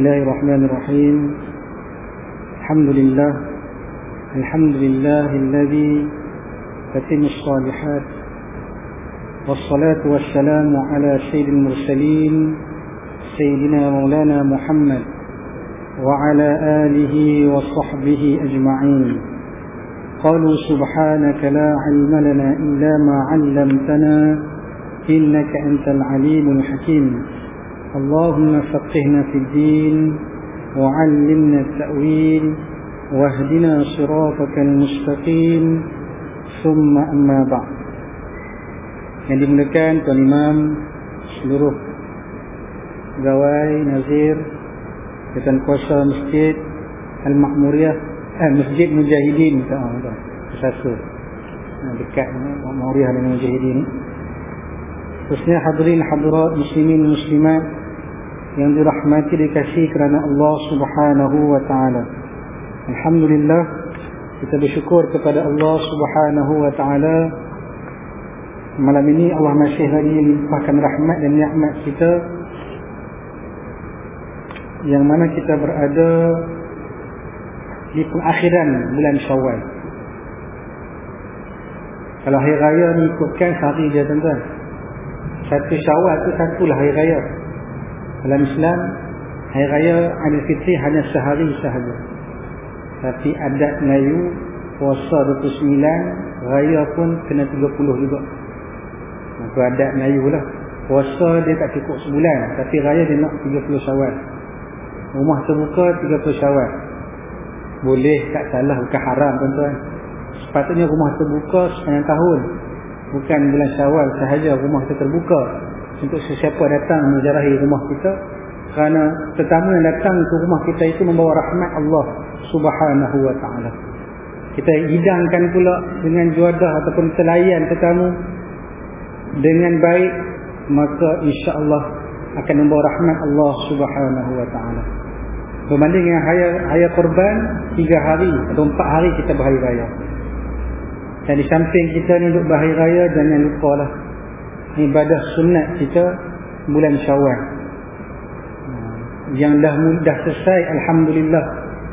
الله الرحمن الرحيم الحمد لله الحمد لله الذي تتم الصالحات والصلاة والسلام على سيد المرسلين سيدنا مولانا محمد وعلى آله وصحبه أجمعين قالوا سبحانك لا علم لنا إلا ما علمتنا إنك أنت العليم الحكيم اللهم فقهنا في الدين وعلمنا التأويل واهدنا صراطك المستقيم ثم أما بعد yang dimulakan Tuan Imam seluruh pegawai Nazir dan kuasa Masjid Al-Ma'muriyah eh, Masjid Mujahidin satu dekat Ma'muriyah dengan Mujahidin khususnya hadirin hadirat muslimin muslimat yang dirahmati dikasih kerana Allah Subhanahu wa taala. Alhamdulillah kita bersyukur kepada Allah Subhanahu wa taala malam ini Allah masih lagi limpahkan rahmat dan nikmat kita yang mana kita berada di pengakhiran bulan Syawal. Kalau hari raya ni ikutkan sehari je tuan-tuan. Satu Syawal tu satulah hari raya. Dalam Islam Hari Raya Aidil Fitri hanya sehari sahaja. Tapi adat Melayu Puasa 29 Raya pun kena 30 juga. Itu adat Melayu lah. Puasa dia tak cukup sebulan Tapi Raya dia nak 30 syawal. Rumah terbuka 30 syawal. Boleh tak salah Bukan haram tuan-tuan. Sepatutnya rumah terbuka sepanjang tahun. Bukan bulan syawal sahaja rumah terbuka untuk sesiapa datang menjarahi rumah kita kerana tetamu yang datang ke rumah kita itu membawa rahmat Allah subhanahu wa ta'ala. Kita hidangkan pula dengan juadah ataupun telayan tetamu dengan baik maka insya Allah akan membawa rahmat Allah subhanahu wa ta'ala. Berbanding dengan haya korban tiga hari atau empat hari kita berhari raya. Dan di samping kita ni untuk berhari raya jangan lupa lah ibadah sunat kita bulan syawal. Yang dah mudah selesai Alhamdulillah.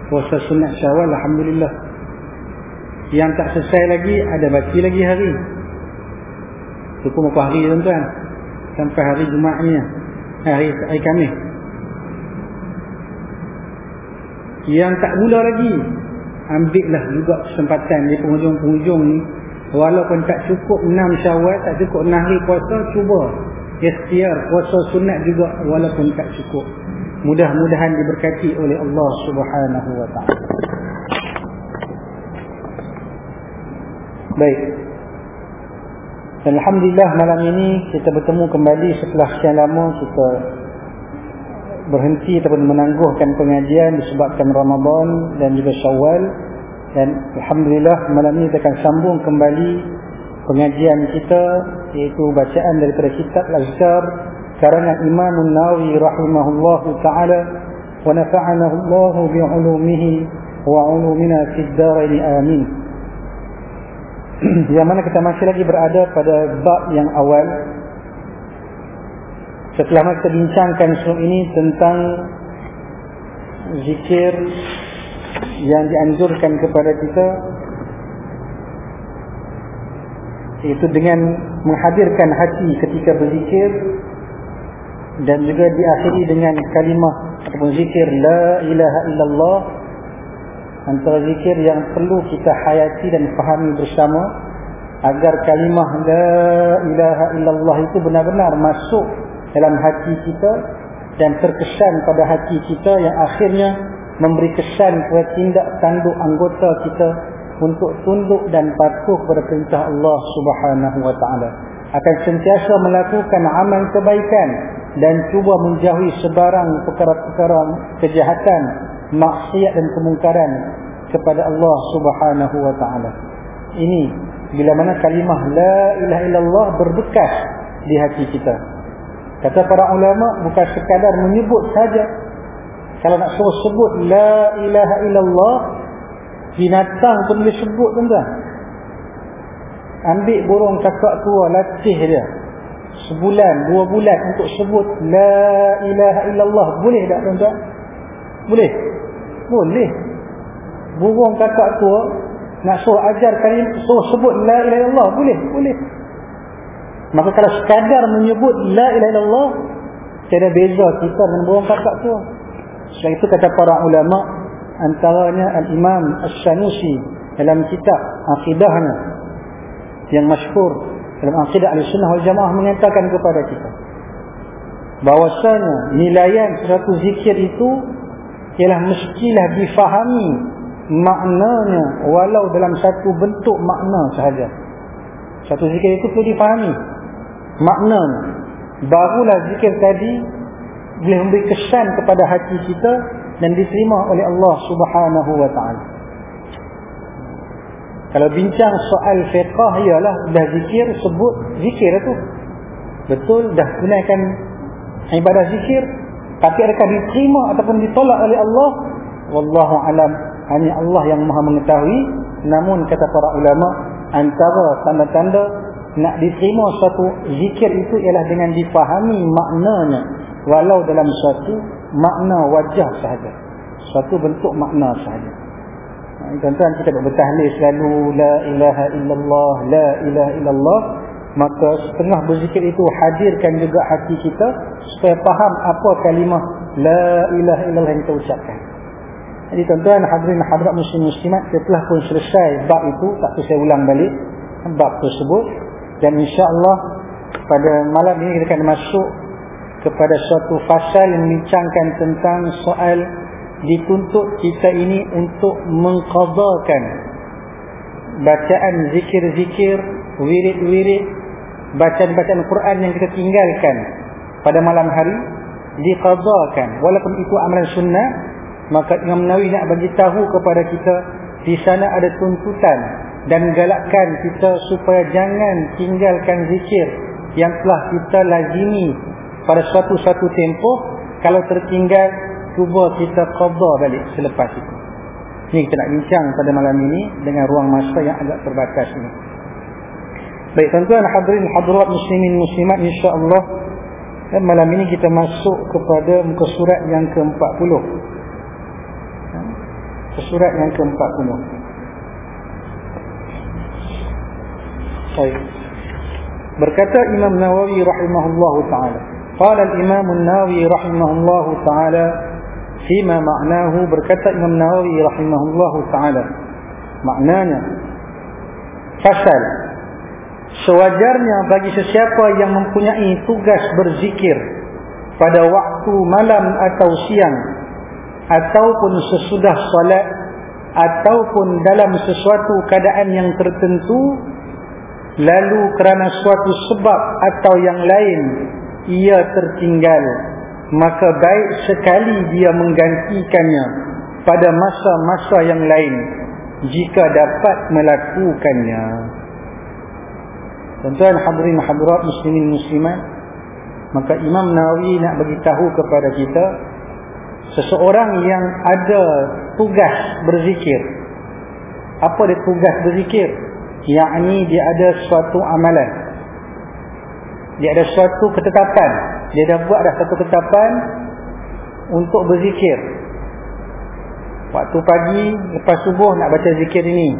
Puasa sunat syawal Alhamdulillah. Yang tak selesai lagi ada baki lagi hari. Pun berapa hari tuan-tuan? Sampai hari Jumaat ni. Hari, hari Khamis yang tak mula lagi ambillah juga kesempatan di penghujung-penghujung ni Walaupun tak cukup 6 syawal, tak cukup 6 hari puasa, cuba. Ikhtiar puasa sunat juga walaupun tak cukup. Mudah-mudahan diberkati oleh Allah subhanahu wa ta'ala. Baik. Alhamdulillah malam ini kita bertemu kembali setelah sekian lama kita berhenti ataupun menangguhkan pengajian disebabkan Ramadan dan juga Syawal dan Alhamdulillah malam ini kita akan sambung kembali pengajian kita iaitu bacaan daripada kitab Al-Azhar karangan Imam Nawawi rahimahullah taala wa nafa'anahu Allah bi'ulumihi wa 'ulumina fid darain amin. Yang mana kita masih lagi berada pada bab yang awal. Setelah kita bincangkan sebelum ini tentang zikir yang dianjurkan kepada kita itu dengan menghadirkan hati ketika berzikir dan juga diakhiri dengan kalimah ataupun zikir la ilaha illallah antara zikir yang perlu kita hayati dan fahami bersama agar kalimah la ilaha illallah itu benar-benar masuk dalam hati kita dan terkesan pada hati kita yang akhirnya memberi kesan kepada tindak tanduk anggota kita untuk tunduk dan patuh kepada perintah Allah Subhanahu wa taala. Akan sentiasa melakukan amal kebaikan dan cuba menjauhi sebarang perkara-perkara kejahatan maksiat dan kemungkaran kepada Allah Subhanahu wa taala. Ini bila mana kalimah la ilaha illallah berbekas di hati kita. Kata para ulama bukan sekadar menyebut saja kalau nak suruh sebut La ilaha illallah Binatang pun dia sebut tuan-tuan. Ambil burung kakak tua Latih dia. Sebulan, dua bulan untuk sebut La ilaha illallah Boleh tak tuan-tuan? boleh? Boleh. Burung kakak tua nak suruh ajar kalim suruh sebut la ilaha illallah boleh boleh. Maka kalau sekadar menyebut la ilaha illallah tiada beza kita dengan burung kakak tua sebab itu kata para ulama antaranya al-imam as-sanusi dalam kitab akidahnya yang masyhur dalam akidah al-sunnah wal-jamaah mengatakan kepada kita bahwasanya nilaian suatu zikir itu ialah mestilah difahami maknanya walau dalam satu bentuk makna sahaja. Satu zikir itu perlu difahami maknanya. Barulah zikir tadi boleh memberi kesan kepada hati kita dan diterima oleh Allah subhanahu wa ta'ala. Kalau bincang soal fiqah ialah dah zikir sebut zikir itu betul dah gunakan ibadah zikir tapi adakah diterima ataupun ditolak oleh Allah? Wallahu alam. Hanya Allah yang maha mengetahui. Namun kata para ulama antara tanda-tanda nak diterima suatu zikir itu ialah dengan difahami maknanya walau dalam suatu makna wajah sahaja. Suatu bentuk makna sahaja. Tuan-tuan kita bertahlil selalu la ilaha illallah la ilaha illallah maka setengah berzikir itu hadirkan juga hati kita supaya faham apa kalimah la ilaha illallah yang kita ucapkan. Jadi tuan-tuan hadirin hadirat muslim muslimat setelah pun selesai bab itu tak perlu saya ulang balik bab tersebut. Dan insya-Allah pada malam ini kita akan masuk kepada suatu fasal yang membincangkan tentang soal dituntut kita ini untuk mengqadakan bacaan zikir-zikir wirid-wirid bacaan-bacaan Quran yang kita tinggalkan pada malam hari diqadakan walaupun itu amalan sunnah maka Imam Nawawi nak bagi tahu kepada kita di sana ada tuntutan dan galakkan kita supaya jangan tinggalkan zikir yang telah kita lazimi pada suatu-suatu tempoh kalau tertinggal cuba kita qada balik selepas itu ini kita nak bincang pada malam ini dengan ruang masa yang agak terbatas ini Baik tuan-tuan hadirin hadirat muslimin muslimat insya-Allah malam ini kita masuk kepada muka surat yang ke-40. Ha? Surat yang ke-40. Baik. Berkata Imam Nawawi rahimahullahu taala. Qala al-Imam An-Nawawi rahimahullahu taala fima ma'nahu berkata Imam Nawawi rahimahullahu taala. Maknanya fasal Sewajarnya bagi sesiapa yang mempunyai tugas berzikir pada waktu malam atau siang ataupun sesudah solat ataupun dalam sesuatu keadaan yang tertentu lalu kerana suatu sebab atau yang lain ia tertinggal maka baik sekali dia menggantikannya pada masa-masa yang lain jika dapat melakukannya. Tuan-tuan hadirin hadirat muslimin muslimat Maka Imam Nawawi nak bagi tahu kepada kita Seseorang yang ada tugas berzikir. Apa dia tugas berzikir? Yang ini dia ada suatu amalan Dia ada suatu ketetapan. Dia dah buat dah satu ketetapan Untuk berzikir. Waktu pagi lepas subuh nak baca zikir ini.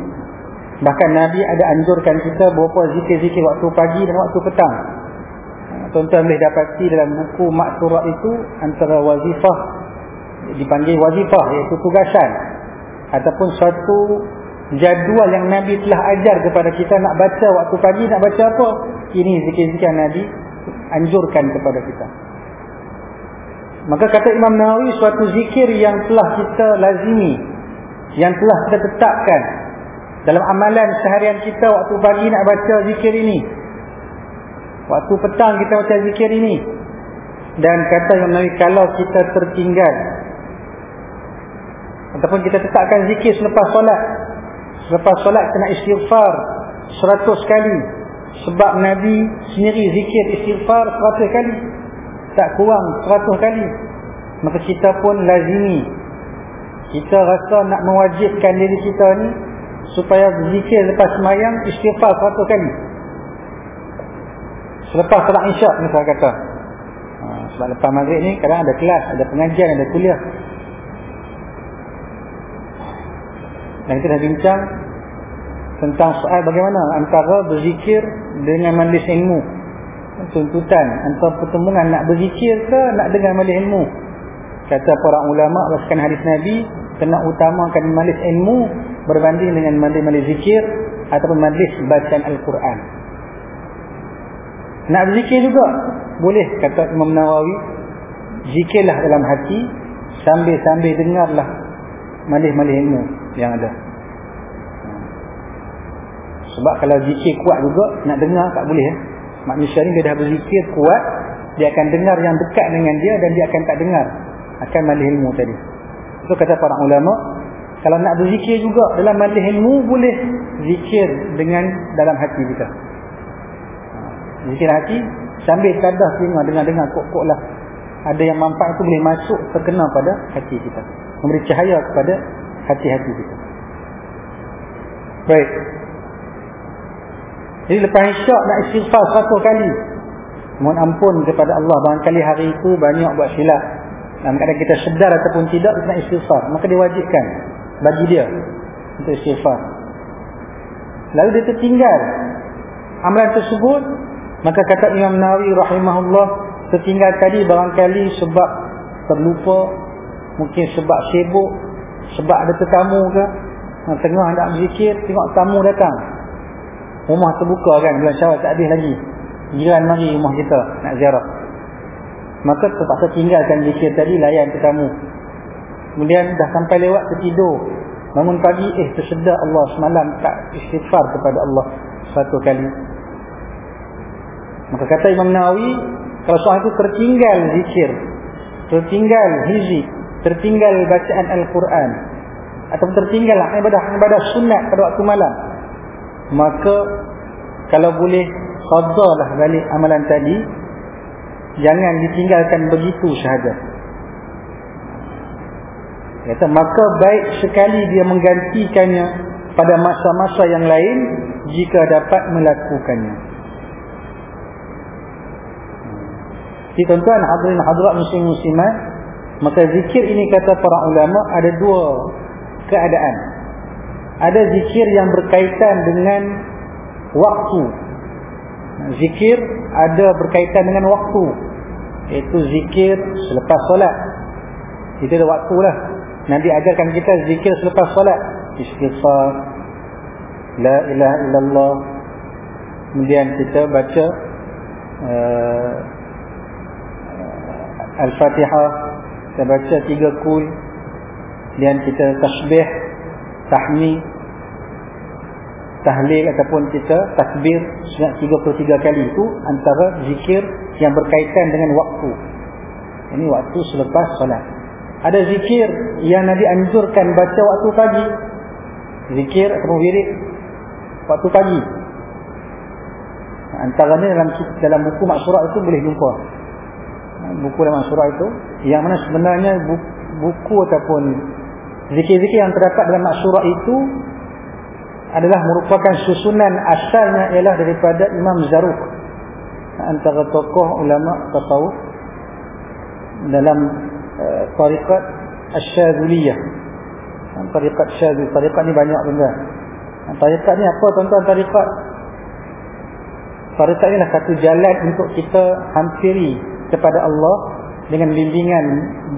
Bahkan Nabi ada anjurkan kita berapa zikir-zikir waktu pagi dan waktu petang. Tuan-tuan boleh dapati dalam buku maksurah itu antara wazifah dipanggil wazifah iaitu tugasan. Ataupun suatu jadual yang Nabi telah ajar kepada kita nak baca waktu pagi nak baca apa ini zikir-zikir Nabi anjurkan kepada kita maka kata Imam Nawawi suatu zikir yang telah kita lazimi yang telah kita tetapkan dalam amalan seharian kita waktu pagi nak baca zikir ini. Waktu petang kita baca zikir ini. Dan kata yang Nabi kalau kita tertinggal. Ataupun kita tetapkan zikir selepas solat. Selepas solat kena istighfar seratus kali. Sebab Nabi sendiri zikir istighfar seratus kali. Tak kurang seratus kali. Maka kita pun lazimi. Kita rasa nak mewajibkan diri kita ni supaya zikir lepas semayang istighfar satu kali selepas salat isyak ni saya kata ha, sebab lepas maghrib ni kadang ada kelas ada pengajian ada kuliah dan kita dah bincang tentang soal bagaimana antara berzikir dengan majlis ilmu. Tuntutan antara pertemuan nak berzikir ke nak dengar majlis ilmu. Kata para ulama berdasarkan hadis Nabi kena utamakan majlis ilmu berbanding dengan majlis-majlis zikir ataupun majlis bacaan Al-Quran. Nak berzikir juga boleh kata Imam Nawawi. Zikirlah dalam hati sambil-sambil dengarlah majlis-majlis ilmu yang ada. Sebab kalau zikir kuat juga nak dengar tak boleh eh? manusia ni dia dah berzikir kuat dia akan dengar yang dekat dengan dia dan dia akan tak dengar. Akan majlis ilmu tadi. Itu kata para ulama kalau nak berzikir juga dalam majlis ilmu boleh zikir dengan dalam hati kita. Zikir hati sambil kadah dengar dengar-dengar kok-kok lah. Ada yang manfaat itu boleh masuk terkena pada hati kita. Memberi cahaya kepada hati-hati kita. Baik. Jadi lepas isyak nak istighfar satu kali mohon ampun kepada Allah. Barangkali hari itu banyak buat silap. Dan kadang kita sedar ataupun tidak kita nak istighfar. Maka diwajibkan bagi dia untuk istighfar. Lalu dia tertinggal. Amalan tersebut maka kata Imam Nawawi rahimahullah tertinggal tadi barangkali sebab terlupa mungkin sebab sibuk sebab ada tetamu ke? Tengah nak berzikir tengok tamu datang. Rumah terbuka kan bulan syawal tak habis lagi. Jiran mari rumah kita nak ziarah. Maka terpaksa tinggalkan zikir tadi layan tetamu. Kemudian dah sampai lewat tertidur. Bangun pagi eh tersedar Allah semalam tak istighfar kepada Allah satu kali. Maka kata Imam Nawawi kalau seorang itu tertinggal zikir tertinggal hizib tertinggal bacaan Al-Quran. Atau tertinggal ibadah-ibadah sunat pada waktu malam. Maka kalau boleh qadalah balik amalan tadi. Jangan ditinggalkan begitu sahaja. Kata maka baik sekali dia menggantikannya pada masa-masa yang lain jika dapat melakukannya. Jadi tuan-tuan hadirin hadirat muslim muslimat maka zikir ini kata para ulama ada dua keadaan. Ada zikir yang berkaitan dengan waktu. Zikir ada berkaitan dengan waktu. Iaitu zikir selepas solat. Itu ada waktu lah. Nabi ajarkan kita zikir selepas solat. Istighfar. La ilaha illallah. Kemudian kita baca uh, al-fatihah kita baca tiga kul. Dan kita tasbih tahmid tahlil ataupun kita takbir sebanyak 33 kali. Itu antara zikir yang berkaitan dengan waktu. Ini waktu selepas solat. Ada zikir yang Nabi anjurkan baca waktu pagi. Zikir atau wirid waktu pagi. Antaranya dalam dalam buku maksurah itu boleh jumpa buku dalam maksurah itu yang mana sebenarnya buku, ataupun Zikir-zikir yang terdapat dalam maksurah itu adalah merupakan susunan asalnya ialah daripada Imam Zaruk antara tokoh ulama tasawuf dalam uh, tarikat Asy-Syadzuliyah. Tarikat Syadzul, tarikat ni banyak benda. Tarikat ni apa tuan-tuan tarikat? Tarikat ni adalah satu jalan untuk kita hampiri kepada Allah dengan bimbingan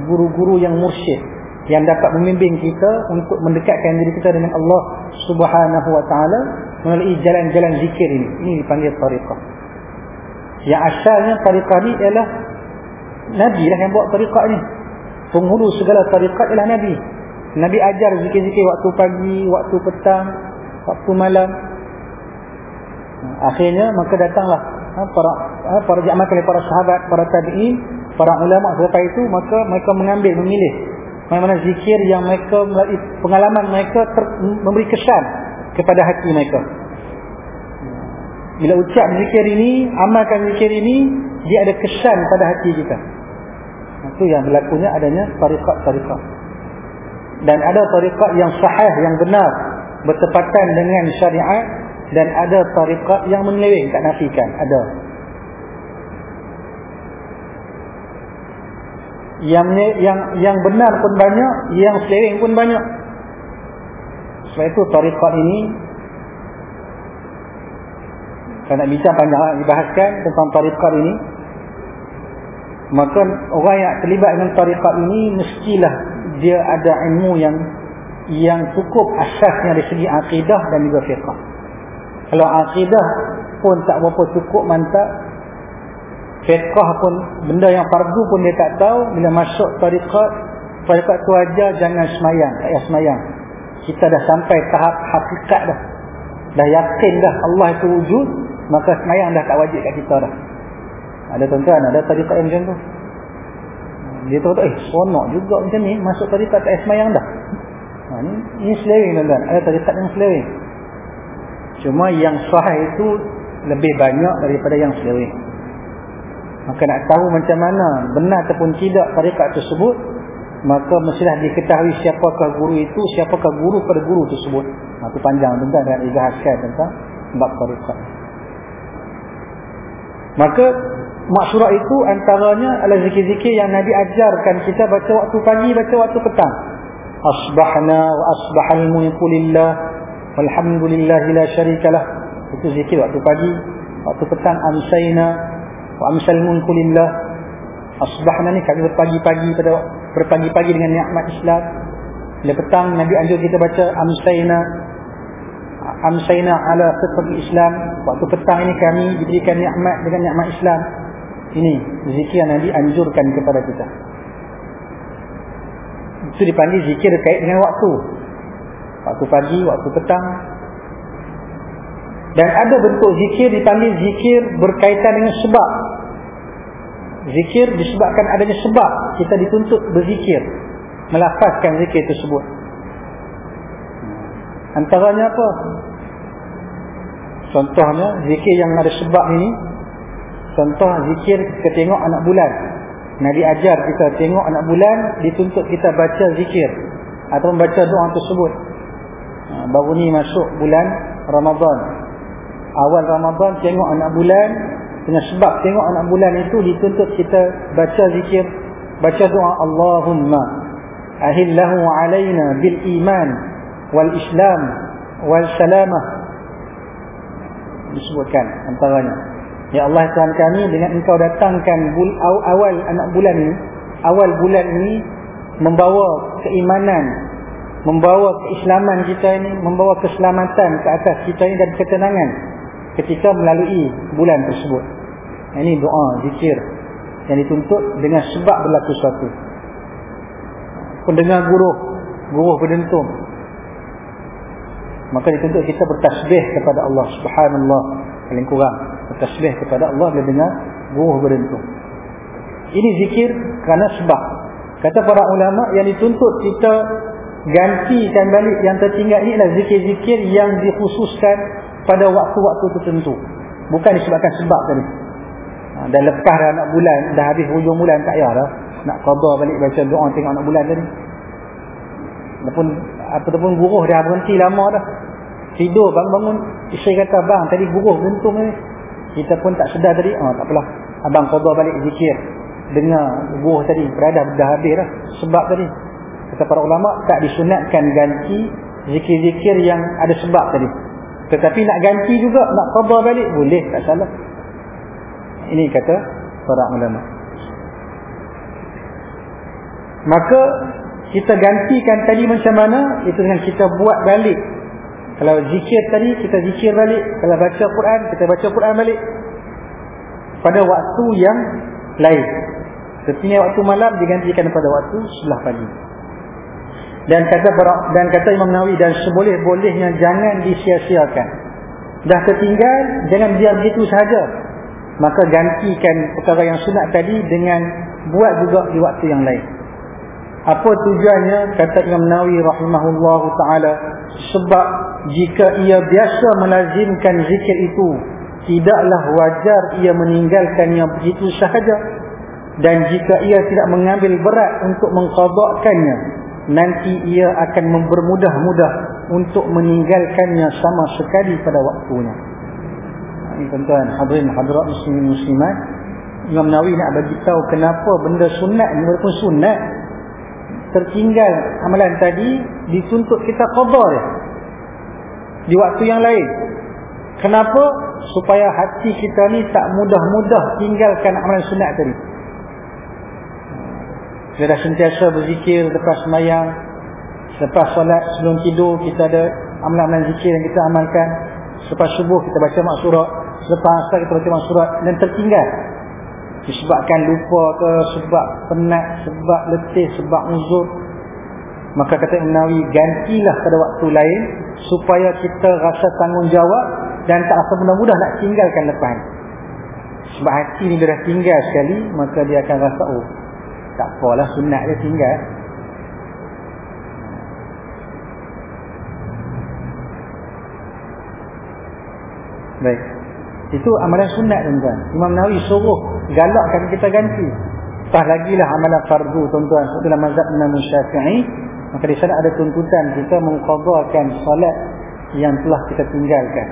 guru-guru yang mursyid yang dapat membimbing kita untuk mendekatkan diri kita dengan Allah Subhanahu wa taala melalui jalan-jalan zikir ini. Ini dipanggil tariqah. Yang asalnya tariqah ni ialah Nabi lah yang buat tariqah ni. Penghulu segala tariqah ialah Nabi. Nabi ajar zikir-zikir waktu pagi, waktu petang, waktu malam. Akhirnya maka datanglah ha, para ha, para jamaah para sahabat, para tabi'in, para ulama selepas itu maka mereka mengambil memilih mana-mana zikir yang mereka pengalaman mereka ter, memberi kesan kepada hati mereka. Bila ucap zikir ini amalkan zikir ini dia ada kesan pada hati kita. Itu yang berlakunya adanya tarikat-tarikat dan ada tarikat yang sahih yang benar bertepatan dengan syariat dan ada tarikat yang menyeleweng tak nafikan ada. Yang yang yang benar pun banyak yang seleweng pun banyak. Sebab itu tarikat ini saya nak bincang panjang dibahaskan tentang tarikat ini. Maka orang yang terlibat dengan tarikat ini mestilah dia ada ilmu yang yang cukup asasnya dari segi akidah dan juga fiqah kalau akidah pun tak berapa cukup mantap. Fiqah pun benda yang fardu pun dia tak tahu. Bila masuk tarikat tarikat tu aja jangan semayang. Tak payah semayang. Kita dah sampai tahap hakikat dah. Dah yakin dah Allah itu wujud maka semayang dah tak wajib kat kita dah. Ada tuan-tuan ada tarikat yang macam tu? Dia tahu tak eh sonok juga macam ni. Masuk tarikat tak semayang dah. Ha, ni, ini selewing tuan-tuan. Ada tarikat yang selewing cuma yang sahih itu lebih banyak daripada yang selewing maka nak tahu macam mana benar ataupun tidak tarikat tersebut maka mestilah diketahui siapakah guru itu siapakah guru pada guru tersebut. Itu ha, panjang tuan-tuan dan dibahaskan tentang bab tarikat. Maka maksudnya itu antaranya adalah zikir-zikir yang Nabi ajarkan kita baca waktu pagi, baca waktu petang. Asbahna wa asbahal mulku lillah walhamdulillahi la syarikalah. Itu zikir waktu pagi, waktu petang amsayna wa amsal mulku lillah. Asbahna ni kami berpagi-pagi pada berpagi-pagi dengan nikmat Islam. Bila petang Nabi anjur kita baca amsayna amsayna ala fitr Islam waktu petang ini kami diberikan nikmat dengan nikmat Islam ini zikir yang Nabi anjurkan kepada kita itu dipanggil zikir kait dengan waktu waktu pagi, waktu petang dan ada bentuk zikir dipanggil zikir berkaitan dengan sebab zikir disebabkan adanya sebab kita dituntut berzikir melafazkan zikir tersebut Antaranya apa? Contohnya zikir yang ada sebab ini. Contoh zikir kita tengok anak bulan. Nabi ajar kita tengok anak bulan dituntut kita baca zikir atau membaca doa tersebut. Ha, baru ni masuk bulan Ramadan. Awal Ramadan tengok anak bulan dengan sebab tengok anak bulan itu dituntut kita baca zikir, baca doa Allahumma ahillahu alaina bil iman wal islam wal salamah disebutkan antaranya ya Allah Tuhan kami dengan engkau datangkan bul, awal anak bulan ini awal bulan ini membawa keimanan membawa keislaman kita ini membawa keselamatan ke atas kita ini dan ketenangan ketika melalui bulan tersebut. Ini doa zikir yang dituntut dengan sebab berlaku suatu pendengar guru guru berdentum. Maka dituntut kita bertasbih kepada Allah subhanallah. Paling kurang bertasbih kepada Allah bila dengar buah berentung ini zikir kerana sebab. Kata para ulama yang dituntut kita gantikan balik. Yang tertinggal ini adalah zikir-zikir yang dikhususkan pada waktu-waktu tertentu. Bukan disebabkan sebab tadi. Ha, dah lepas dah anak bulan dah habis hujung bulan tak payah dah. Nak khabar balik baca doa tengok anak bulan tadi. Ataupun ataupun buruh dah berhenti lama dah. Tidur bangun-bangun. Isteri kata bang tadi buruh buntung ni. Kita pun tak sedar tadi. Oh, tak apalah. Abang qadar balik zikir. Dengar buruh tadi berada dah habis dah. Sebab tadi kata para ulama tak disunatkan ganti zikir-zikir yang ada sebab tadi. Tetapi nak ganti juga nak qadar balik boleh tak salah. Ini kata para ulama. Maka kita gantikan tadi macam mana? Itu dengan kita buat balik. Kalau zikir tadi kita zikir balik. Kalau baca Quran kita baca Quran balik. Pada waktu yang lain. Setiap waktu malam digantikan pada waktu sebelah pagi dan kata dan kata Imam Nawawi dan seboleh-bolehnya jangan disia-siakan. Dah tertinggal jangan biar begitu sahaja. Maka gantikan perkara yang sunat tadi dengan buat juga di waktu yang lain. Apa tujuannya? Kata Imam Nawawi rahimahullahu taala sebab jika ia biasa melazimkan zikir itu tidaklah wajar ia meninggalkannya begitu sahaja. Dan jika ia tidak mengambil berat untuk mengqadakkannya nanti ia akan mempermudah-mudah untuk meninggalkannya sama sekali pada waktunya. Tuan-tuan hadirin hadirat muslimin muslimat Imam Nawawi nak bagi tahu kenapa benda sunat walaupun sunat tertinggal amalan tadi dituntut kita qadar di waktu yang lain. Kenapa? Supaya hati kita ni tak mudah-mudah tinggalkan amalan sunat tadi kita dah sentiasa berzikir lepas semayang lepas solat sebelum tidur kita ada amalan-amalan zikir yang kita amalkan. Selepas subuh kita baca maksurat. Selepas asal kita baca maksurat. Dan tertinggal. Disebabkan lupa ke sebab penat sebab letih sebab uzur. Maka kata Imam Nawawi gantilah pada waktu lain supaya kita rasa tanggungjawab dan tak rasa mudah-mudah nak tinggalkan lepas. Sebab hati ni dah tinggal sekali maka dia akan rasa oh tak apalah sunat dia tinggal. Baik. Itu amalan sunat tuan-tuan. Imam Nawawi suruh galakkan kita ganti. Tak lagi lah amalan fardu tuan-tuan. Dalam mazhab Imam Syafi'i. Maka di sana ada tuntutan kita mengqadakan solat yang telah kita tinggalkan.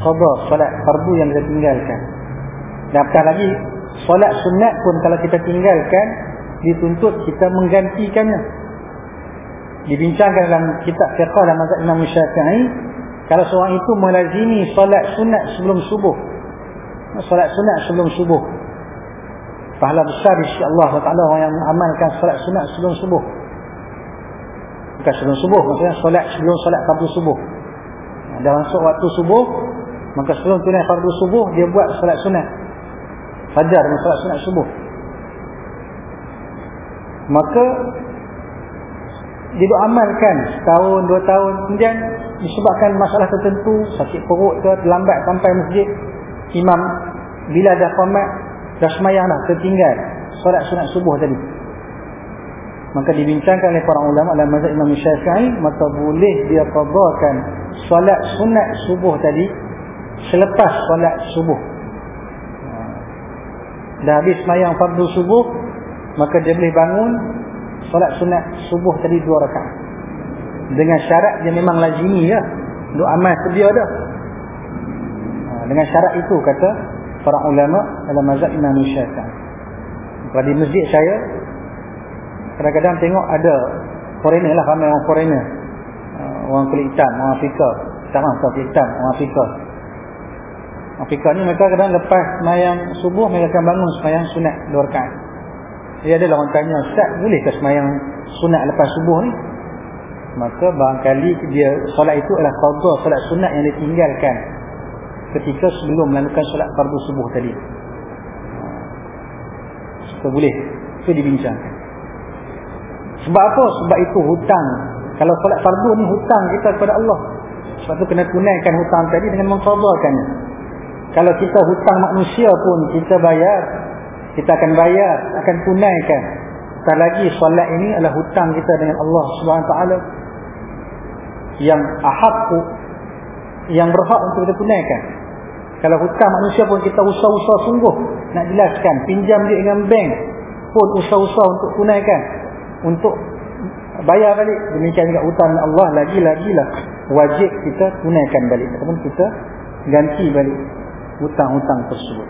Qada solat fardu yang kita tinggalkan. Dan apatah lagi solat sunat pun kalau kita tinggalkan dituntut kita menggantikannya. Dibincangkan dalam kitab fiqh dalam mazhab Imam Syafi'i kalau seorang itu melazimi solat sunat sebelum subuh solat sunat sebelum subuh pahala besar insya-Allah taala orang yang mengamalkan solat sunat sebelum subuh. Bukan sebelum subuh maksudnya solat sebelum solat fardu subuh. Masuk waktu subuh maka sebelum tunai fardu subuh dia buat solat sunat fajar dan solat sunat subuh. Maka dia amalkan setahun dua tahun. Kemudian disebabkan masalah tertentu sakit perut ke terlambat sampai masjid imam bila dah qamat dah semayang dah tertinggal solat sunat subuh tadi. Maka dibincangkan oleh para ulama dalam mazhab Imam Syafi'i maka boleh dia qadakan solat sunat subuh tadi selepas solat subuh dah habis semayang fardu subuh maka dia boleh bangun solat sunat subuh tadi dua rakaat. Dengan syarat dia memang lazimi ya. Untuk amal sedia dah. Ha, dengan syarat itu kata para ulama dalam mazhab Imam Syafi'i. Pada di masjid saya kadang-kadang tengok ada foreigner lah ramai orang foreigner. Ha, orang kulit hitam orang Afrika. Sama kulit hitam orang Afrika Afrika ni mereka kadang lepas semayang subuh mereka akan bangun semayang sunat dua rakaat. Dia ada orang tanya Ustaz boleh ke semayang sunat lepas subuh ni? Maka barangkali dia solat itu adalah qada solat sunat yang ditinggalkan ketika sebelum melakukan solat fardu subuh tadi. So, boleh. Itu dibincangkan. Sebab apa? sebab itu hutang. Kalau solat fardu ni hutang kita kepada Allah. Sebab itu kena tunaikan hutang tadi dengan mengqadakannya kalau kita hutang manusia pun kita bayar kita akan bayar akan tunaikan. Tak lagi solat ini adalah hutang kita dengan Allah Subhanahu taala yang ahadku yang berhak untuk kita tunaikan. Kalau hutang manusia pun kita usah-usah sungguh nak jelaskan pinjam dia dengan bank pun usah-usah untuk tunaikan. Untuk bayar balik. Demikian juga hutang Allah. Lagi-lagi lah wajib kita tunaikan balik. Ataupun kita ganti balik hutang-hutang tersebut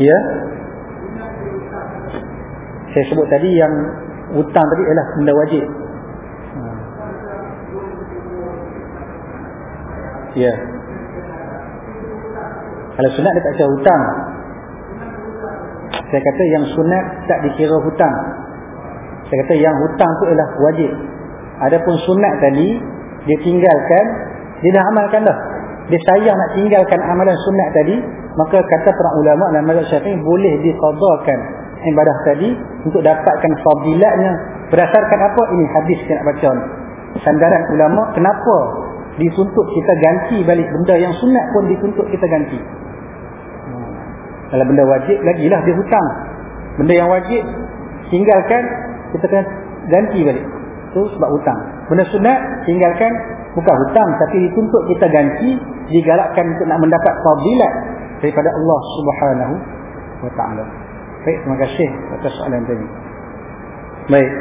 ya saya sebut tadi yang hutang tadi adalah benda wajib. Ya. Kalau sunat dia tak kira hutang. Saya kata yang sunat tak dikira hutang. Saya kata yang hutang tu adalah wajib. Adapun sunat tadi dia tinggalkan, dia dah amalkan dah. Dia sayang nak tinggalkan amalan sunat tadi, maka kata para ulama dalam mazhab Syafi'i boleh diqadakan ibadah tadi untuk dapatkan fadilatnya. Berdasarkan apa? Ini hadis yang nak baca ni. Sandaran ulama kenapa dituntut kita ganti balik benda yang sunat pun dituntut kita ganti? Kalau benda wajib lagilah dia hutang. Benda yang wajib tinggalkan kita kena ganti balik. Itu sebab hutang benda sunat tinggalkan bukan hutang tapi dituntut kita ganti digalakkan untuk nak mendapat fadilat daripada Allah Subhanahu wa taala Baik, terima kasih atas soalan tadi. Baik.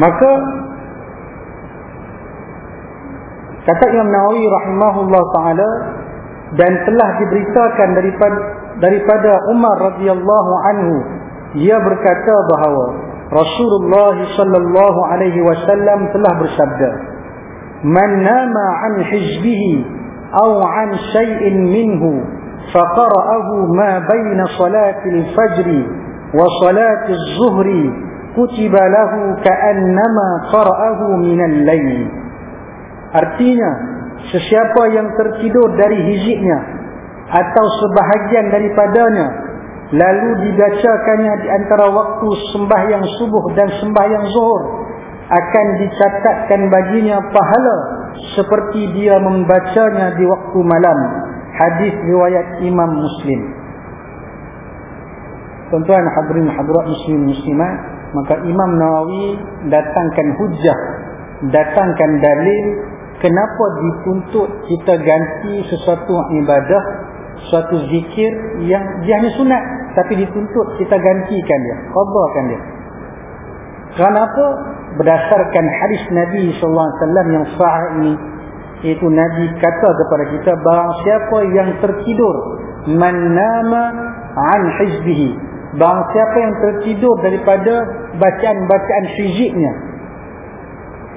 Maka kata Imam Nawawi rahimahullah taala dan telah diberitakan daripada daripada Umar radhiyallahu anhu ia berkata bahawa Rasulullah sallallahu alaihi wasallam telah bersabda man nama an hizbihi aw an shay'in minhu faqara'ahu ma baina salati al-fajr wa salati az-zuhri kutiba lahu ka'annama qara'ahu min al-layl artinya sesiapa yang tertidur dari hizibnya atau sebahagian daripadanya lalu dibacakannya di antara waktu sembahyang subuh dan sembahyang zuhur. Akan dicatatkan baginya pahala seperti dia membacanya di waktu malam. Hadis riwayat Imam Muslim. Tuan-tuan hadirin hadirat muslim muslimat maka Imam Nawawi datangkan hujah datangkan dalil kenapa dituntut kita ganti sesuatu ibadah suatu zikir yang dia hanya sunat tapi dituntut kita gantikan dia qadakan dia. Kenapa berdasarkan hadis Nabi sallallahu alaihi wasallam yang sahih ini itu Nabi kata kepada kita barang siapa yang tertidur man nama an hizbihi. Barang siapa yang tertidur daripada bacaan-bacaan hizibnya.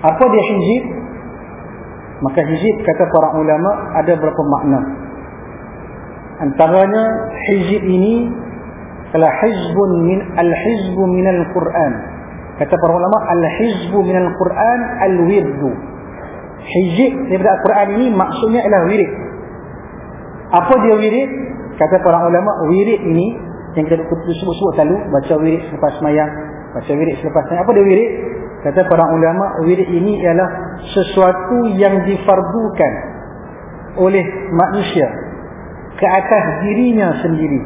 Apa dia hizib? Maka hizib kata para ulama ada beberapa makna antaranya hizib ini adalah hizbun min al-hizbu min al-Quran. Kata para ulama al-hizbu min al-Quran al-wirdu. Hizib daripada Al-Quran ini maksudnya adalah wirid. Apa dia wirid? Kata para ulama wirid ini yang kita sebut-sebut selalu baca wirid selepas mayang baca wirid selepas mayang apa dia wirid? Kata para ulama wirid ini ialah sesuatu yang difardukan oleh manusia ke atas dirinya sendiri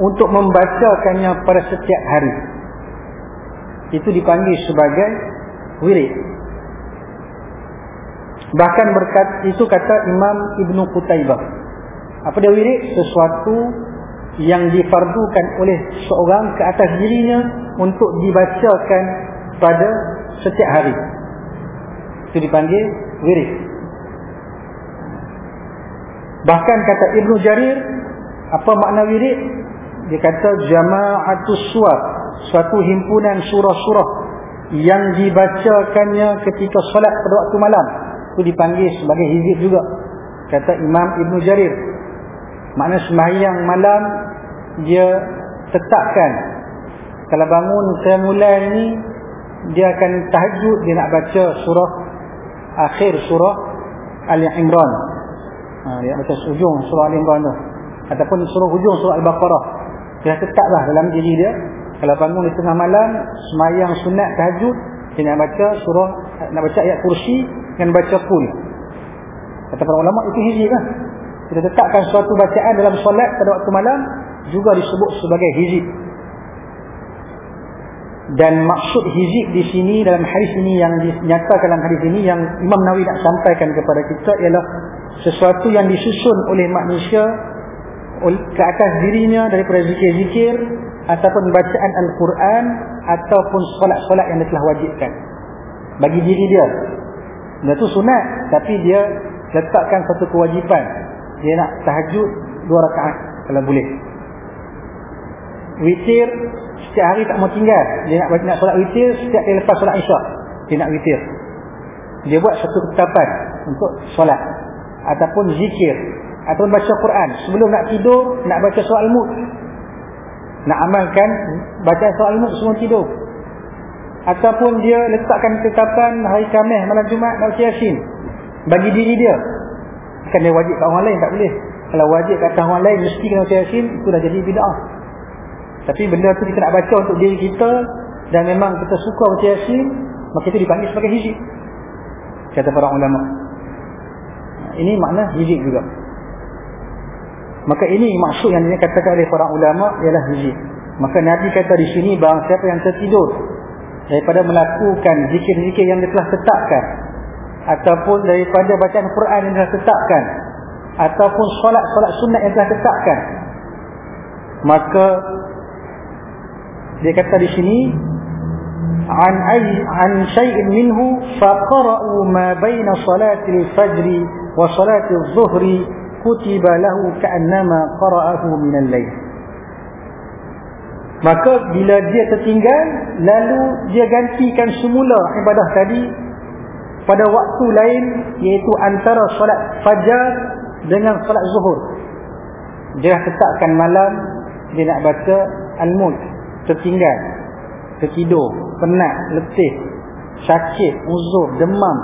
untuk membacakannya pada setiap hari. Itu dipanggil sebagai wirid. Bahkan berkat itu kata Imam Ibn Qutaibah apa dia wirid? sesuatu yang difardukan oleh seorang ke atas dirinya untuk dibacakan pada setiap hari. Itu dipanggil wirid Bahkan kata Ibnu Jarir, apa makna wirid? Dia kata jama'atus suwar, suatu himpunan surah-surah yang dibacakannya ketika solat pada waktu malam. Itu dipanggil sebagai hizib juga. Kata Imam Ibnu Jarir. Makna sembahyang malam dia tetapkan kalau bangun saya mulai ni dia akan tahajud dia nak baca surah akhir surah Ali Imran ha, dia baca ujung surah Al-Imran tu. Ataupun surah ujung surah Al-Baqarah. Dia tetaplah dalam diri dia. Kalau bangun di tengah malam semayang sunat tahajud dia nak baca surah nak baca ayat kursi dan baca kul. Kata para ulama itu hijib lah. Kita tetapkan suatu bacaan dalam solat pada waktu malam juga disebut sebagai hijib dan maksud hizib di sini dalam hadis ini yang dinyatakan dalam hadis ini yang Imam Nawawi nak sampaikan kepada kita ialah sesuatu yang disusun oleh manusia ke atas dirinya daripada zikir-zikir ataupun bacaan Al-Quran ataupun solat-solat yang dia telah wajibkan. Bagi diri dia. Dia tu sunat tapi dia letakkan satu kewajipan. Dia nak tahajud dua rakaat kalau boleh. Witir setiap hari tak mau tinggal. Dia nak nak solat witir setiap kali lepas solat isyak dia nak witir. Dia buat satu ketetapan untuk solat. Ataupun zikir. Ataupun baca Quran. Sebelum nak tidur nak baca surah al-mulk nak amalkan baca surah al-mulk sebelum tidur. Ataupun dia letakkan ketetapan hari Khamis malam Jumaat nak baca Yasin. Bagi diri dia. Kan dia wajib kat orang lain tak boleh. Kalau wajib kat orang lain mesti kena baca Yasin itu dah jadi bid'ah tapi benda tu kita nak baca untuk diri kita dan memang kita suka baca Yasin maka itu dipanggil sebagai hijib kata para ulama. Ini makna hijik juga. Maka ini maksud yang dikatakan oleh para ulama ialah hijik. Maka Nabi kata di sini bahawa siapa yang tertidur daripada melakukan zikir-zikir yang telah tetapkan ataupun daripada bacaan Quran yang telah tetapkan ataupun solat-solat sunat yang telah tetapkan maka dia kata di sini an ay an shay'in minhu faqra'u ma baina salati al-fajr wa salati adh-dhuhri kutiba lahu ka'annama qara'ahu min al-layl. Maka bila dia tertinggal lalu dia gantikan semula ibadah tadi pada waktu lain iaitu antara solat fajar dengan solat zuhur. Dia tetapkan malam dia nak baca al-mulk tertinggal. Tertidur. Penat. Letih. Sakit. Uzur. Demam.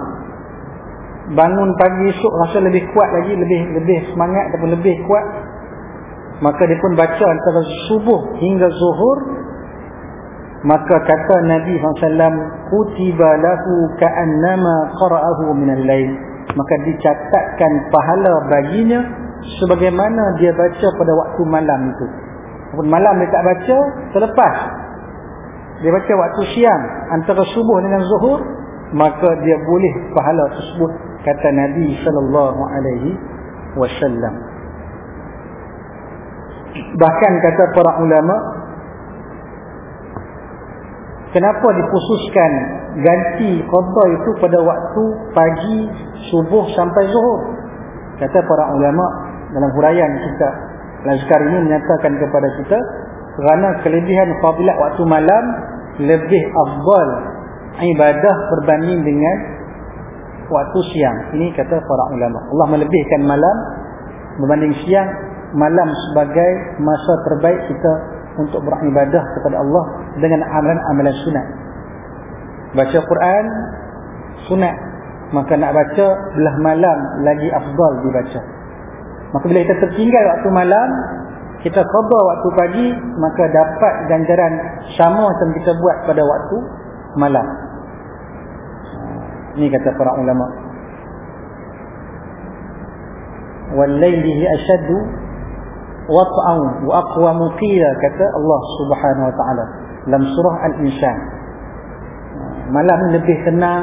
Bangun pagi esok rasa lebih kuat lagi. Lebih lebih semangat ataupun lebih kuat. Maka dia pun baca antara subuh hingga zuhur. Maka kata Nabi SAW kutiba lahu ka'annama qara'ahu minal lain maka dicatatkan pahala baginya sebagaimana dia baca pada waktu malam itu malam dia tak baca terlepas. Dia baca waktu siang antara subuh dengan zuhur maka dia boleh pahala tersebut kata Nabi sallallahu alaihi wasallam. Bahkan kata para ulama kenapa dikhususkan ganti qada itu pada waktu pagi subuh sampai zuhur? Kata para ulama dalam huraian kita Lazkar ini menyatakan kepada kita kerana kelebihan fadilat waktu malam lebih afdal ibadah berbanding dengan waktu siang. Ini kata para ulama. Allah melebihkan malam berbanding siang malam sebagai masa terbaik kita untuk beribadah kepada Allah dengan amalan-amalan sunat. Baca Quran sunat. Maka nak baca belah malam lagi afdal dibaca maka bila kita tertinggal waktu malam kita qada waktu pagi maka dapat ganjaran sama macam kita buat pada waktu malam. Ini kata para ulama. Wal laili ashaddu wat'an wa aqwa muqila kata Allah Subhanahu wa taala dalam surah al-insan. Malam lebih tenang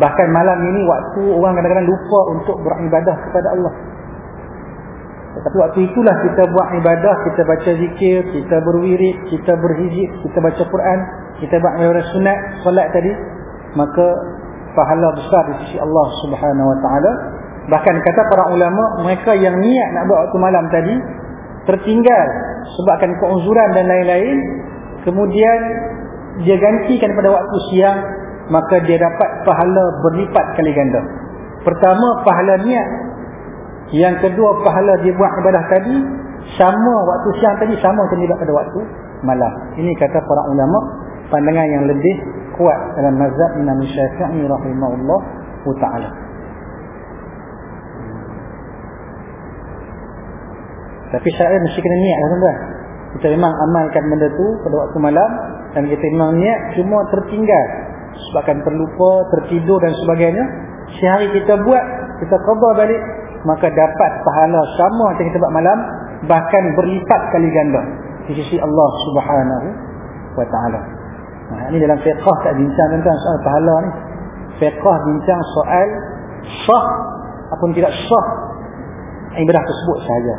bahkan malam ini waktu orang kadang-kadang lupa untuk beribadah kepada Allah tapi waktu itulah kita buat ibadah, kita baca zikir, kita berwirid, kita berhizib, kita baca Quran, kita buat ibadah sunat, solat tadi, maka pahala besar di sisi Allah Subhanahu Wa Taala. Bahkan kata para ulama, mereka yang niat nak buat waktu malam tadi tertinggal sebabkan keuzuran dan lain-lain, kemudian dia gantikan pada waktu siang, maka dia dapat pahala berlipat kali ganda. Pertama pahala niat yang kedua pahala dia buat ibadah tadi sama waktu siang tadi sama macam dia pada waktu malam. Ini kata para ulama pandangan yang lebih kuat dalam mazhab Imam Syafi'i rahimahullah taala. Tapi syarat mesti kena niat tuan-tuan. Kita memang amalkan benda tu pada waktu malam dan kita memang niat cuma tertinggal sebabkan terlupa, tertidur dan sebagainya. Sehari kita buat, kita qada balik maka dapat pahala sama macam kita buat malam bahkan berlipat kali ganda di sisi Allah Subhanahu wa taala. Nah, ini dalam fiqh tak bincang tentang soal pahala ni. Fiqh bincang soal sah ataupun tidak sah ibadah tersebut saja.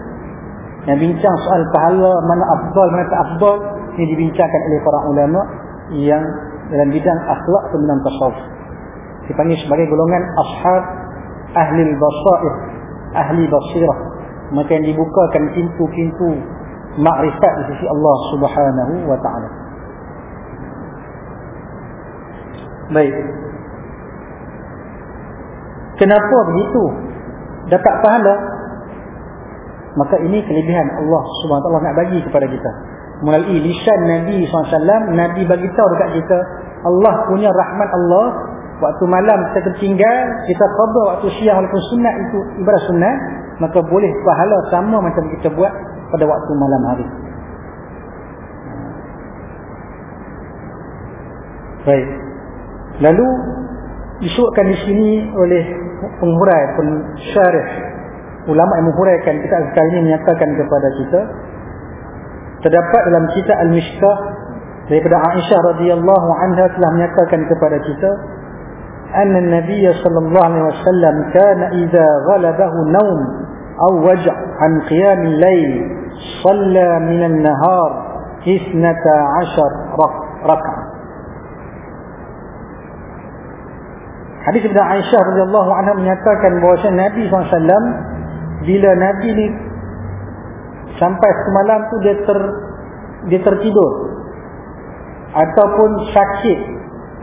Yang bincang soal pahala mana afdal mana tak afdal ini dibincangkan oleh para ulama yang dalam bidang akhlak bidang tasawuf. Dipanggil sebagai golongan ashab ahli al-basair ahli basirah maka yang dibukakan pintu-pintu makrifat di sisi Allah Subhanahu wa taala. Baik. Kenapa begitu? Dapat pahala. Maka ini kelebihan Allah Subhanahu wa taala nak bagi kepada kita. Melalui lisan Nabi SAW Nabi bagi tahu dekat kita Allah punya rahmat Allah waktu malam kita tertinggal kita qada waktu siang walaupun sunat itu ibarat sunat maka boleh pahala sama macam kita buat pada waktu malam hari. Baik. Lalu disebutkan di sini oleh penghurai pun syarih ulama yang menghuraikan kita sekali ini menyatakan kepada kita terdapat dalam kitab Al-Mishkah daripada Aisyah radhiyallahu anha telah menyatakan kepada kita أن النبي صلى الله عليه وسلم كان إذا غلبه نوم أو وجع عن قيام الليل صلى من النهار اثنتا عشر ركعة Hadis Ibn Aisyah radhiyallahu anha menyatakan bahawa Nabi SAW bila Nabi ni sampai semalam tu dia ter dia tertidur ataupun sakit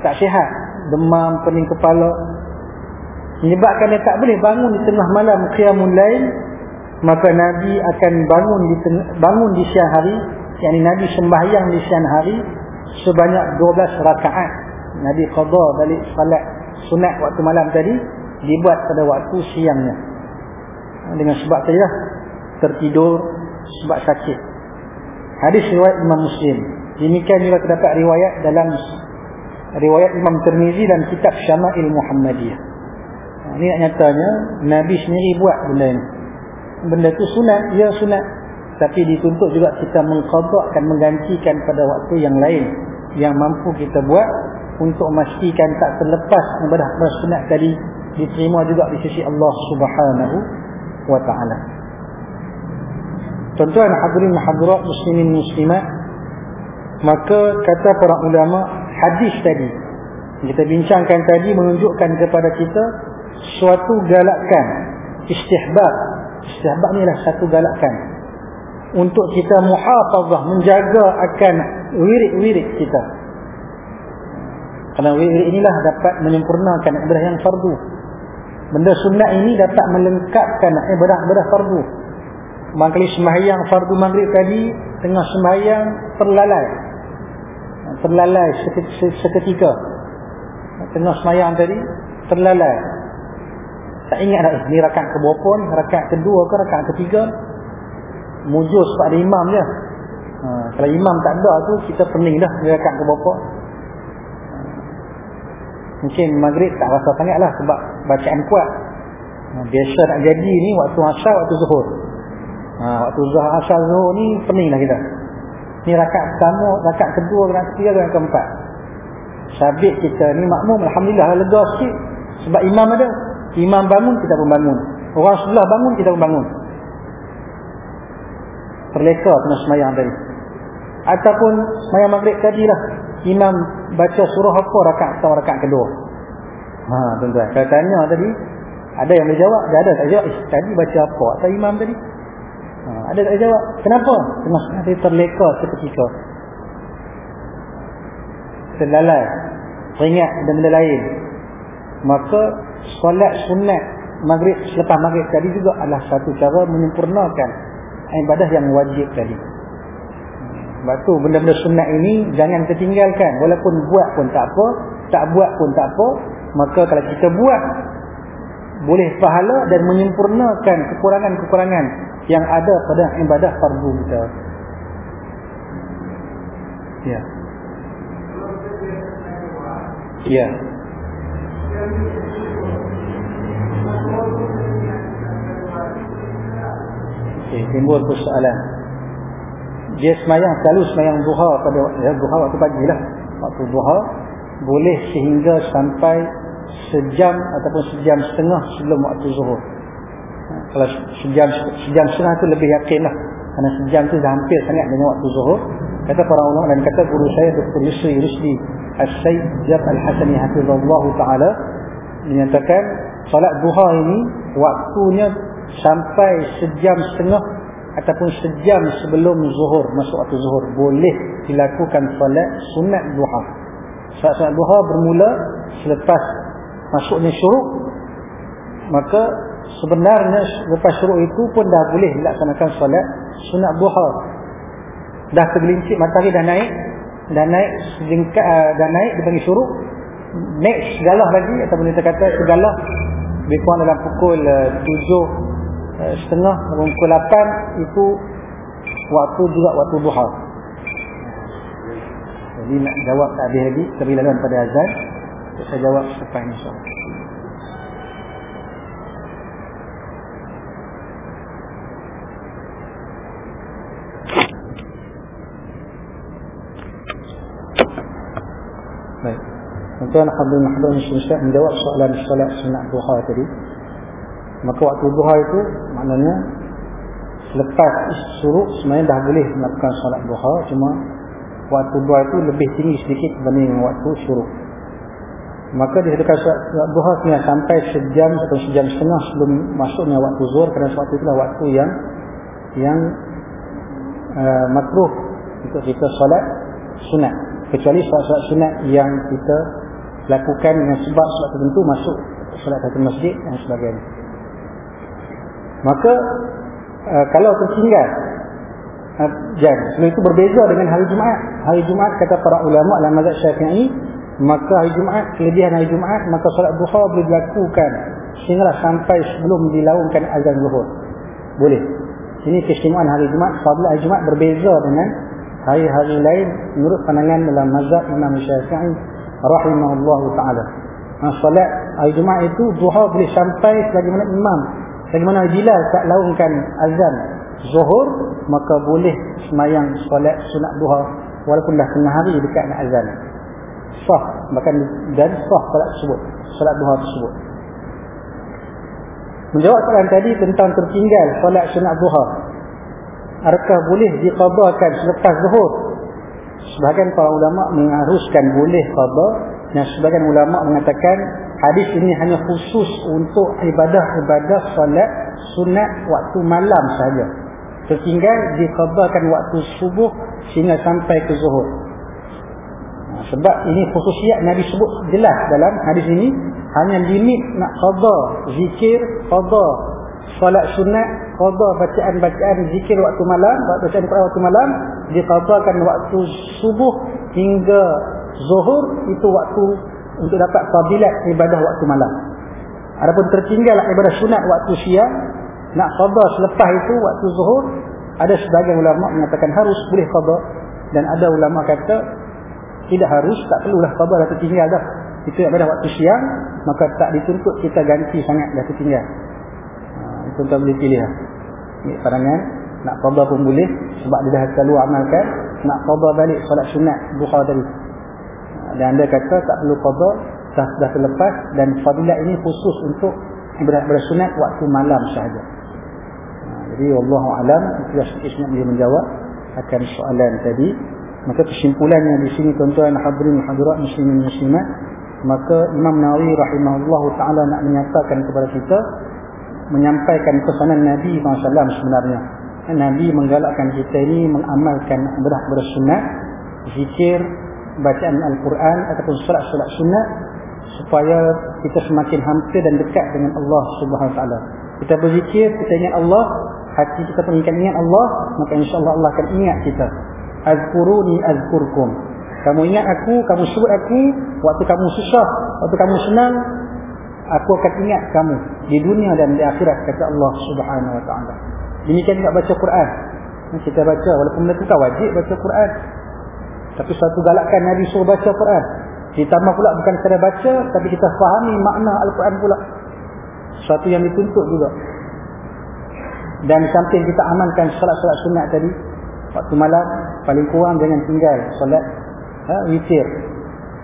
tak sihat demam pening kepala. Menyebabkan dia tak boleh bangun di tengah malam qiyamul lail maka nabi akan bangun di tengah, bangun di siang hari yakni nabi sembahyang di siang hari sebanyak 12 rakaat. Nabi qada balik salat sunat waktu malam tadi dibuat pada waktu siangnya. Dengan sebab tadi lah tertidur sebab sakit. Hadis riwayat Imam Muslim. Demikian juga terdapat riwayat dalam riwayat Imam Tirmizi dan kitab Syama'il Muhammadiyah. Ini nak nyatanya Nabi sendiri buat benda ini benda itu sunat, ya sunat. Tapi dituntut juga kita mengkodokkan menggantikan pada waktu yang lain. Yang mampu kita buat untuk memastikan tak terlepas ibadah sunat tadi diterima juga di sisi Allah Subhanahu wa taala. Tuan-tuan hadirin hadirat muslimin muslimat maka kata para ulama hadis tadi. Kita bincangkan tadi menunjukkan kepada kita suatu galakan istihbab. Istihbab ni adalah satu galakan. Untuk kita muhafazah menjaga akan wirid-wirid kita. Kerana wirid inilah dapat menyempurnakan ibadah yang fardu. Benda sunat ini dapat melengkapkan ibadah-ibadah fardu. Mangkali sembahyang fardu maghrib tadi tengah sembahyang terlalai terlalai seketika. Tengah sembahyang tadi terlalai. Tak ingat dah ni rakaat ke berapa ni? Rakaat kedua ke rakaat ketiga? Mujur sebab ada imam je. Ha, kalau imam tak ada tu kita pening dah ni rakaat ke berapa mungkin maghrib tak rasa sangat lah sebab bacaan kuat. Ha, biasa nak jadi ni waktu asal waktu zuhur. Ha, waktu zuhur asal zuhur ni pening lah kita ni rakaat pertama rakaat kedua rakaat ketiga rakaat keempat sabit kita ni makmum Alhamdulillah lega sikit sebab imam ada Imam bangun, kita pun bangun. Orang sebelah bangun, kita pun bangun. Terleka kena semayang tadi. Ataupun semayang maghrib tadi lah. Imam baca surah apa rakaat atau rakaat kedua. Ha, tuan-tuan. Kalau tanya tadi, ada yang boleh jawab? Dia ada tak jawab? Eh, tadi baca apa? Atau imam tadi? Ha, ada tak jawab? Kenapa? Kena tadi terleka seketika. Terlalai. Teringat benda lain. Maka solat sunat maghrib selepas maghrib tadi juga adalah satu cara menyempurnakan ibadah yang wajib tadi. Sebab tu benda-benda sunat ini jangan tertinggalkan walaupun buat pun tak apa, tak buat pun tak apa, maka kalau kita buat boleh pahala dan menyempurnakan kekurangan-kekurangan yang ada pada ibadah fardu kita. Ya. Ya. Okay, timbul persoalan. Dia semayang selalu semayang duha pada ya, duha waktu pagi lah. Waktu duha boleh sehingga sampai sejam ataupun sejam setengah sebelum waktu zuhur. Ha, kalau sejam sejam setengah tu lebih yakin lah. Kerana sejam tu dah hampir sangat dengan waktu zuhur. Kata para ulama dan kata guru saya Dr. Yusri Rusdi Al-Sayyid Al-Hasani Hafizullah Ta'ala menyatakan salat duha ini waktunya sampai sejam setengah ataupun sejam sebelum zuhur masuk waktu zuhur boleh dilakukan solat sunat duha solat duha bermula selepas masuknya syuruk maka sebenarnya lepas syuruk itu pun dah boleh dilaksanakan solat sunat duha. Dah tergelincir matahari dah naik dah naik sedingkat, uh, dah naik dipanggil syuruk naik segala lagi ataupun kita kata segala lebih kurang dalam pukul uh, Eh, setengah pukul 8 itu waktu juga waktu duha. Jadi nak jawab tak habis lagi terlebih lalu pada azan saya jawab selepas ini insyaAllah Baik. Tuan-tuan Alhamdulillah Alhamdulillah menjawab soalan solat sunat duha tadi. Maka waktu duha itu maknanya selepas suruk sebenarnya dah boleh melakukan solat duha cuma waktu duha itu lebih tinggi sedikit berbanding waktu suruk. Maka disebutkan solat duha sebenarnya sampai sejam atau sejam setengah sebelum masuknya waktu zuhur kerana waktu itulah waktu yang yang uh, makruh untuk kita solat sunat. Kecuali solat-solat sunat yang kita lakukan dengan sebab solat tertentu masuk solat satu masjid dan sebagainya. Maka uh, kalau tertinggal uh, jam. Itu berbeza dengan hari Jumaat. Hari Jumaat kata para ulama dalam mazhab syafi'i maka hari Jumaat kelebihan hari Jumaat maka solat duha boleh dilakukan. Sehinggalah sampai sebelum dilaungkan azan zuhur. Boleh. Ini keistimewaan hari Jumaat. Fadilah hari Jumaat berbeza dengan hari-hari lain menurut pandangan dalam mazhab Imam Syafi'i rahimahullah taala. Nah, solat hari Jumaat itu duha boleh sampai sebagaimana imam Bagaimana Bilal tak laungkan azan zuhur maka boleh semayang solat sunat duha. Walaupun dah tengah hari dekat nak azan. Sah bahkan dan sah solat tersebut, solat duha tersebut. Menjawab soalan tadi tentang tertinggal solat sunat duha. Adakah boleh diqadakan selepas zuhur? Sebahagian para ulama mengharuskan boleh qada dan sebagian ulama mengatakan Hadis ini hanya khusus untuk ibadah-ibadah solat sunat waktu malam saja. Tertinggal dikabarkan waktu subuh sehingga sampai ke zuhur. Sebab ini khususiat Nabi sebut jelas dalam hadis ini. Hanya limit nak qada zikir, qada solat sunat, qada bacaan-bacaan zikir waktu malam, bacaan Quran waktu malam. Dikabarkan waktu subuh hingga zuhur itu waktu untuk dapat fadilat ibadah waktu malam. Adapun tertinggal ibadah sunat waktu siang, nak qada selepas itu waktu zuhur, ada sebagian ulama mengatakan harus boleh qada dan ada ulama kata tidak harus, tak perlulah qada dah tertinggal dah. Itu ibadah waktu siang, maka tak dituntut kita ganti sangat dah tertinggal. Ha, itu tuan boleh pilih. Ini pandangan nak qada pun boleh sebab dia dah selalu amalkan, nak qada balik solat sunat duha tadi dan anda kata tak perlu qada dah dah terlepas dan fadilah ini khusus untuk ibadah-ibadah sunat waktu malam sahaja. Ha, jadi wallahu alam itu sebenarnya dia menjawab akan soalan tadi. Maka kesimpulannya di sini tuan-tuan hadirin hadirat muslimin muslimat maka Imam Nawawi rahimahullah taala nak menyatakan kepada kita menyampaikan pesanan Nabi SAW sebenarnya. Nabi menggalakkan kita ini mengamalkan ibadah-ibadah sunat, zikir, bacaan Al-Quran ataupun surat-surat sunnah supaya kita semakin hampir dan dekat dengan Allah Subhanahu Taala. Kita berzikir, kita ingat Allah, hati kita pun ingat Allah, maka insya-Allah Allah akan ingat kita. Azkuruni azkurkum. Kamu ingat aku, kamu sebut aku waktu kamu susah, waktu kamu senang, aku akan ingat kamu di dunia dan di akhirat kata Allah Subhanahu wa taala. Demikian juga baca Quran. Kita baca walaupun benda itu wajib baca Quran tapi satu galakan Nabi suruh baca Quran. Ditambah pula bukan sekadar baca, tapi kita fahami makna Al-Quran pula. Satu yang dituntut juga. Dan samping kita amankan solat-solat sunat tadi, waktu malam, paling kurang jangan tinggal solat ha, witir.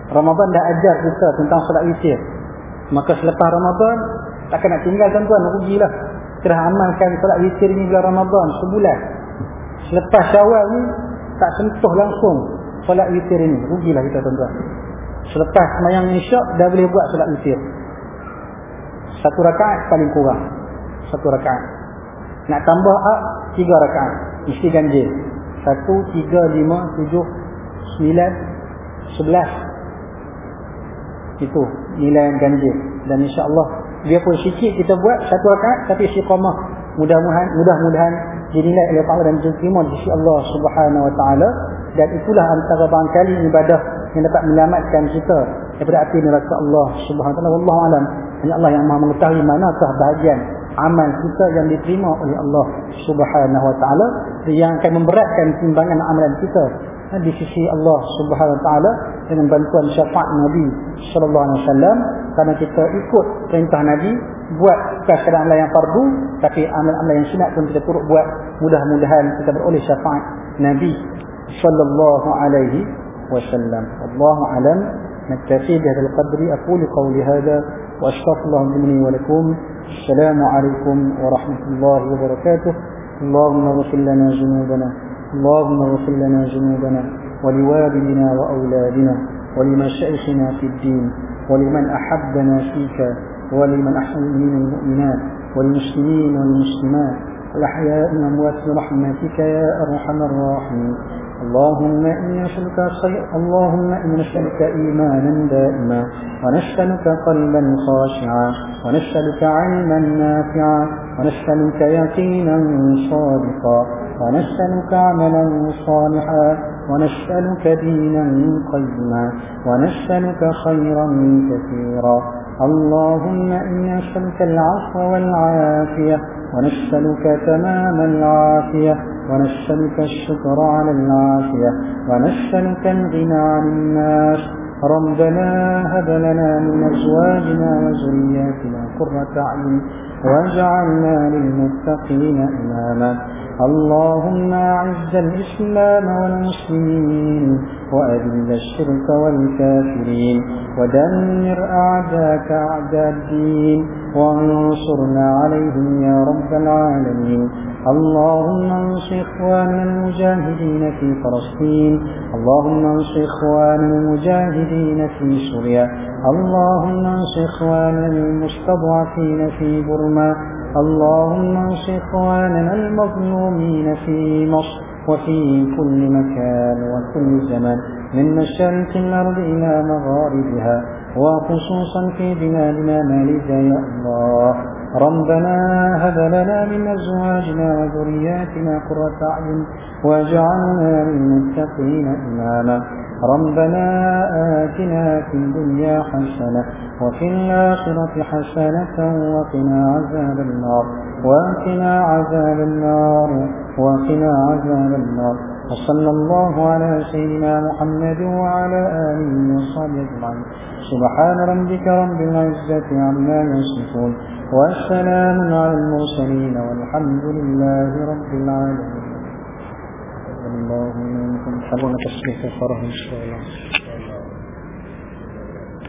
Ramadan dah ajar kita tentang solat witir. Maka selepas Ramadan, takkan nak tinggal tuan-tuan, rugilah. Kita amalkan solat witir ni bulan Ramadan, sebulan. Selepas syawal ni, tak sentuh langsung solat witir ini. Rugilah kita tuan-tuan. Selepas semayang isyak, dah boleh buat solat witir. Satu rakaat paling kurang. Satu rakaat. Nak tambah up, tiga rakaat. Mesti ganjil. Satu, tiga, lima, tujuh, sembilan, sebelas. Itu nilai yang ganjil. Dan insyaAllah, dia pun sikit kita buat satu rakaat, tapi istiqamah. Mudah-mudahan mudah-mudahan dinilai oleh Allah dan diterima di sisi Allah Subhanahu Wa Taala dan itulah antara barangkali ibadah yang dapat menyelamatkan kita daripada api neraka Allah Subhanahu wa taala wallahu alam hanya Allah yang Maha mengetahui manakah bahagian amal kita yang diterima oleh Allah subhanahu wa ta'ala yang akan memberatkan timbangan amalan kita. Ha, di sisi Allah subhanahu wa ta'ala dengan bantuan syafaat Nabi sallallahu alaihi wasallam kerana kita ikut perintah Nabi buat kadang-kadang amalan yang fardu tapi amalan-amalan yang sunat pun kita turut buat. Mudah-mudahan kita beroleh syafaat Nabi sallallahu alaihi wasallam. Allahu alam. نكتفي بهذا القدر أقول قولي هذا وأشكر الله مني ولكم. السلام عليكم ورحمة الله وبركاته. اللهم اغفر لنا ذنوبنا اللهم اغفر لنا ذنوبنا ولوالدنا وأولادنا ولمشايخنا في الدين ولمن أحبنا فيك ولمن أحسن من المؤمنات والمسلمين والمسلمات. الأحياء أموات برحمتك يا أرحم الراحمين. اللهم إني نسألك اللهم إني نسألك إيمانا دائما ونسألك قلبا خاشعا ونسألك علما نافعا ونسألك يقينا صادقا ونسألك عملا صالحا ونسألك دينا قيما ونسألك خيرا كثيرا اللهم إني أسألك العفو والعافية ونسألك تمام العافية ونسألك الشكر على العافية ونسألك الغنى عن الناس. ربنا هب لنا من أزواجنا وذرياتنا قرة أعين واجعلنا للمتقين إماما. اللهم أعز الإسلام والمسلمين. وأذل الشرك والكافرين ودمر أعداءك أعداء الدين وانصرنا عليهم يا رب العالمين. اللهم انصر إخواننا المجاهدين في فلسطين. اللهم انصر إخواننا المجاهدين في سوريا. اللهم انصر إخواننا المستضعفين في برما اللهم انصر إخواننا المظلومين في مصر. وفي كل مكان وكل زمان من مشارق الأرض إلى مغاربها وخصوصا في بلادنا مالكا يا الله. ربنا هب لنا من أزواجنا وذرياتنا قرة أعين واجعلنا للمتقين إماما. ربنا آتنا في الدنيا حسنة وفي الآخرة حسنة وقنا عذاب النار وقنا عذاب النار وقنا عذاب النار. وصلى الله على سيدنا محمد وعلى آله وصحبه أجمعين. سبحان ربك رب العزة عما يصفون والسلام على المرسلين والحمد لله رب العالمين. الله منكم حلونا تصبيح فرح إن شاء الله.